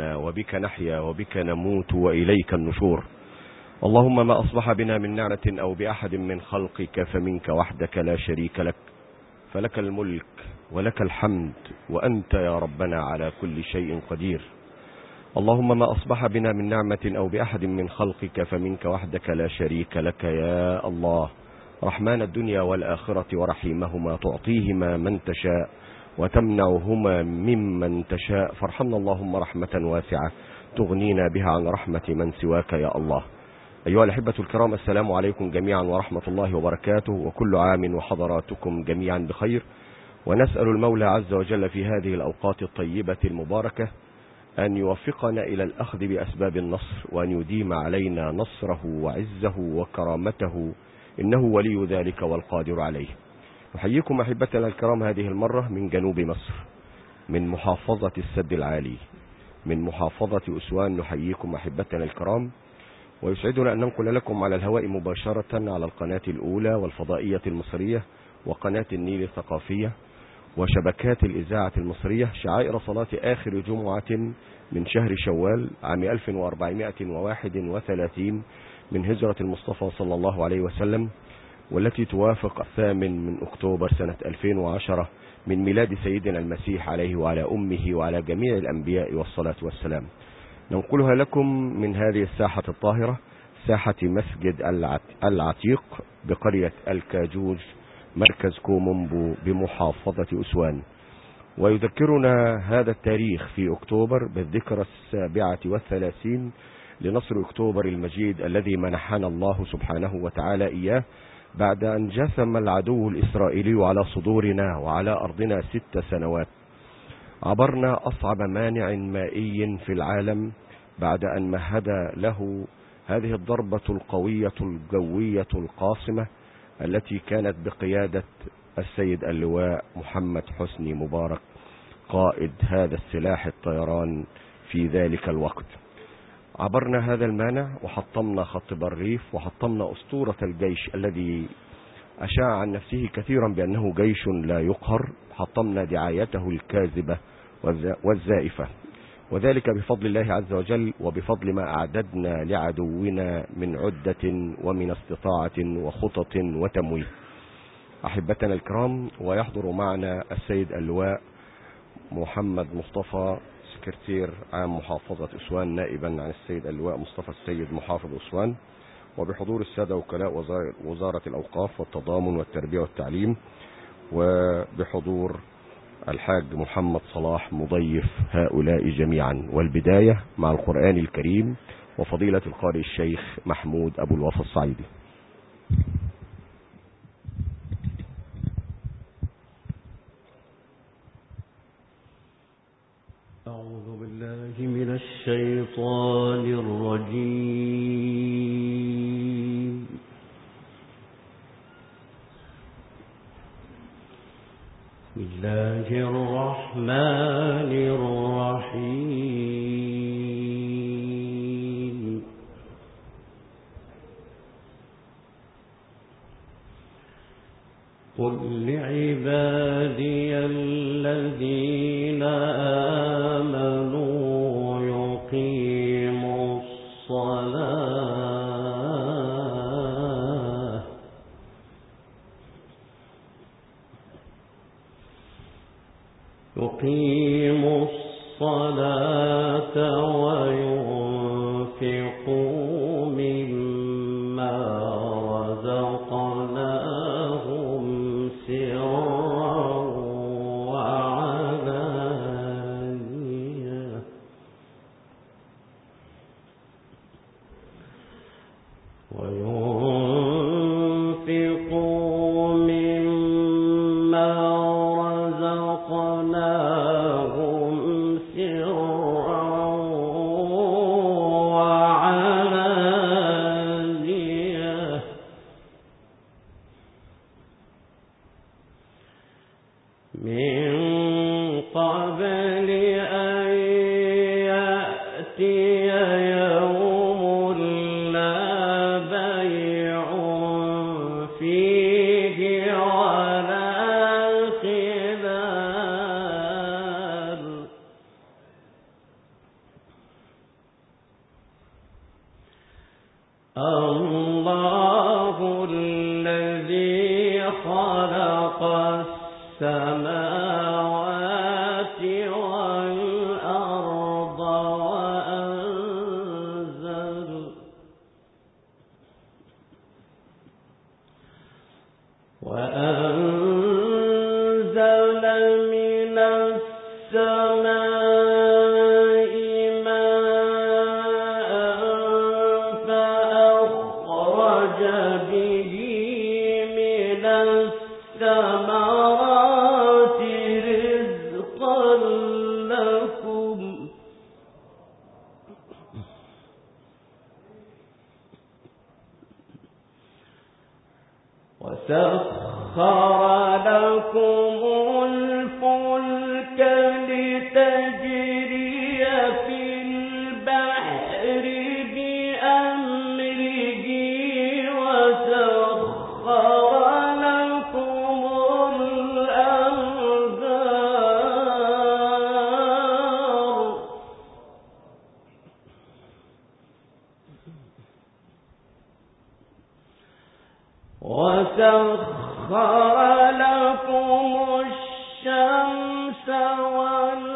وبك نحيا وبك نموت وإليك النشور. اللهم ما أصبح بنا من نعمة أو بأحد من خلقك فمنك وحدك لا شريك لك. فلك الملك ولك الحمد وأنت يا ربنا على كل شيء قدير. اللهم ما أصبح بنا من نعمة أو بأحد من خلقك فمنك وحدك لا شريك لك يا الله. رحمن الدنيا والآخرة ورحيمهما تعطيهما من تشاء. وتمنعهما ممن تشاء. فارحمنا اللهم رحمة واسعة. تغنينا بها عن رحمة من سواك يا الله. أيها الأحبة الكرام السلام عليكم جميعا ورحمة الله وبركاته وكل عام وحضراتكم جميعا بخير. ونسأل المولى عز وجل في هذه الأوقات الطيبة المباركة أن يوفقنا إلى الأخذ بأسباب النصر وأن يديم علينا نصره وعزه وكرامته. إنه ولي ذلك والقادر عليه. نحييكم أحبتنا الكرام هذه المرة من جنوب مصر من محافظة السد العالي من محافظة أسوان نحييكم أحبتنا الكرام ويسعدنا أن ننقل لكم على الهواء مباشرة على القناة الأولى والفضائية المصرية وقناة النيل الثقافية وشبكات الإذاعة المصرية شعائر صلاة آخر جمعة من شهر شوال عام 1431 من هجرة المصطفى صلى الله عليه وسلم والتي توافق الثامن من أكتوبر سنة 2010 من ميلاد سيدنا المسيح عليه وعلى أمه وعلى جميع الأنبياء والصلاة والسلام. ننقلها لكم من هذه الساحة الطاهرة ساحة مسجد العتيق بقرية الكاجوج مركز كومومبو بمحافظة أسوان. ويذكرنا هذا التاريخ في أكتوبر بالذكرى السابعة والثلاثين لنصر أكتوبر المجيد الذي منحنا الله سبحانه وتعالى إياه بعد أن جثم العدو الإسرائيلي على صدورنا وعلى أرضنا ست سنوات عبرنا أصعب مانع مائي في العالم بعد أن مهد له هذه الضربة القوية الجوية القاصمة التي كانت بقيادة السيد اللواء محمد حسني مبارك قائد هذا السلاح الطيران في ذلك الوقت. عبرنا هذا المانع وحطمنا خط بريف وحطمنا أسطورة الجيش الذي أشاع عن نفسه كثيرا بأنه جيش لا يقهر. حطمنا دعايته الكاذبة والزائفة. وذلك بفضل الله عز وجل وبفضل ما أعددنا لعدونا من عدة ومن استطاعة وخطط وتمويه أحبتنا الكرام ويحضر معنا السيد اللواء محمد مصطفى سكرتير عام محافظة أسوان نائبا عن السيد اللواء مصطفى السيد محافظ أسوان وبحضور السادة وكلاء وزارة الأوقاف والتضامن والتربية والتعليم وبحضور الحاج محمد صلاح مضيف هؤلاء جميعا. والبداية مع القرآن الكريم وفضيلة القارئ الشيخ محمود أبو الوفا الصعيدي. الشيطان الرجيم. بسم الله الرحمن الرحيم. قل لعبادي يقيموا الصلاة وينفقوا لكم لكم الشمس والأرض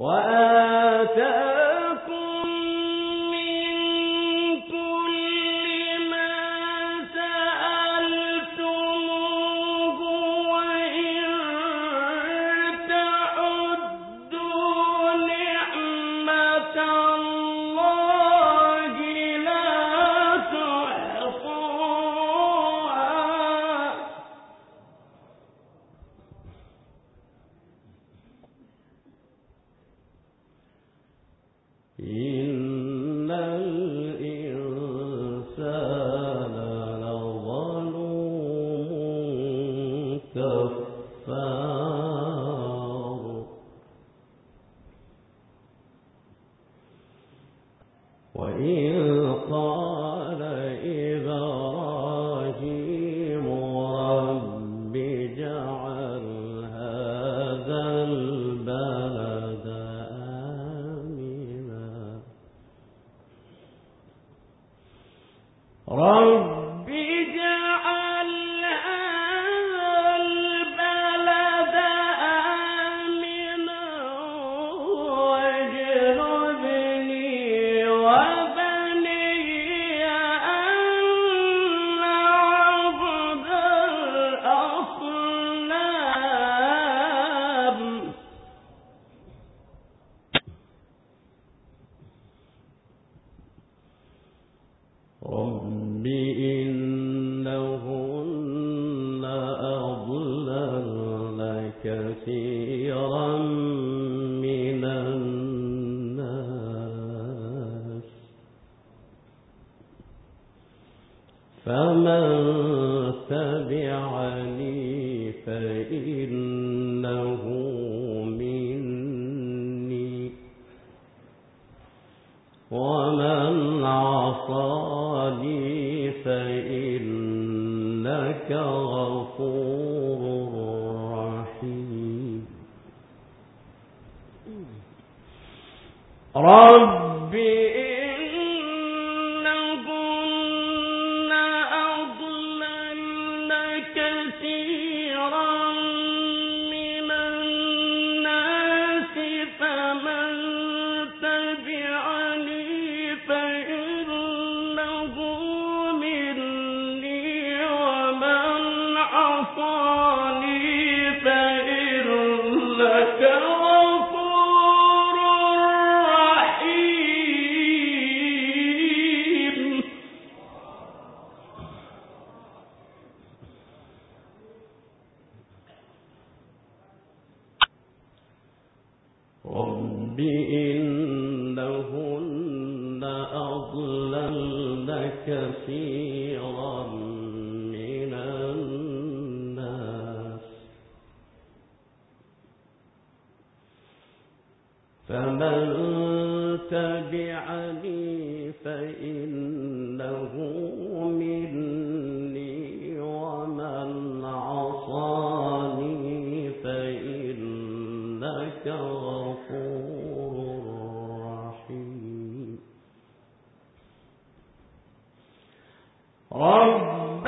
وآتى ಈ رب إنهن أضلل كثيرا من الناس فمن تبعني فإنه مني وما رب إنهن أضللن كثيرا. رب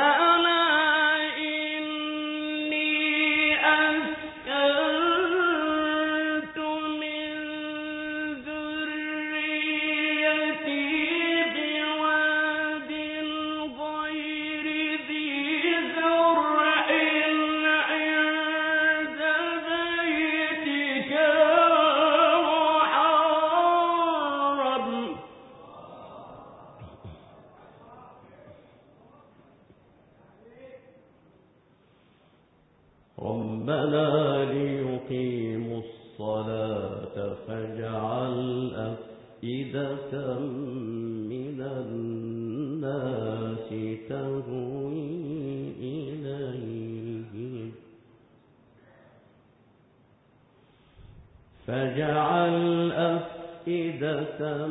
نجعل أفئدة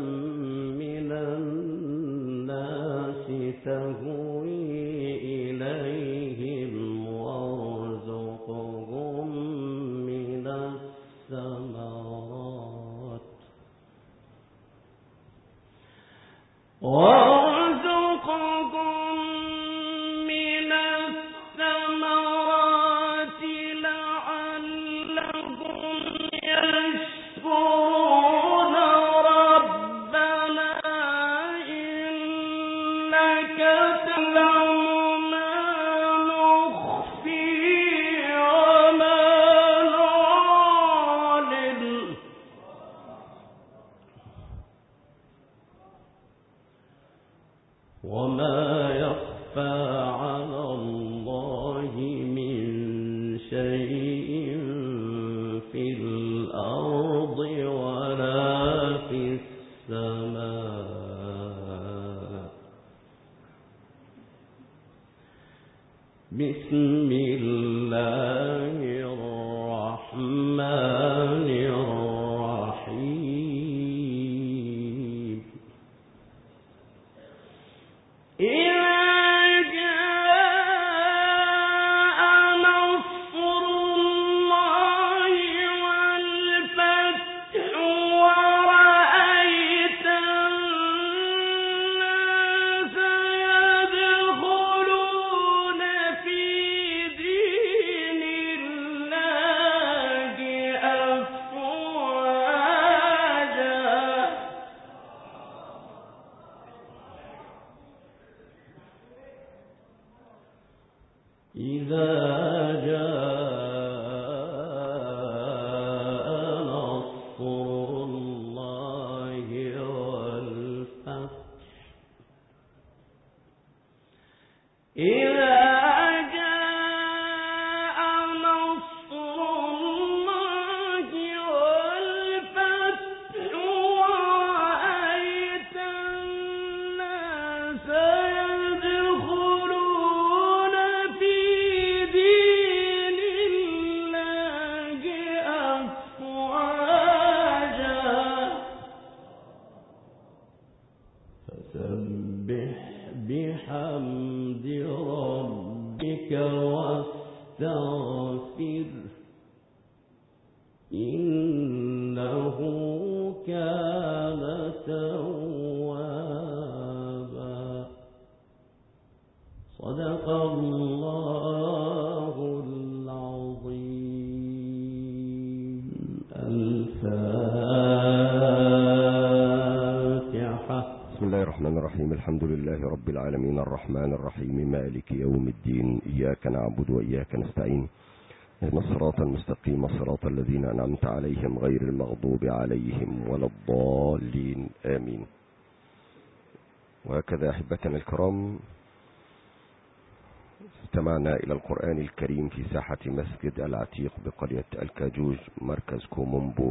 من الناس تهوى أضيعوا الرحيم الحمد لله رب العالمين الرحمن الرحيم مالك يوم الدين إياك نعبد وإياك نستعين اهدنا الصراط المستقيم صراط الذين أنعمت عليهم غير المغضوب عليهم ولا الضالين آمين. وهكذا أحبتنا الكرام استمعنا إلى القرآن الكريم في ساحة مسجد العتيق بقرية الكاجوج مركز كومومبو.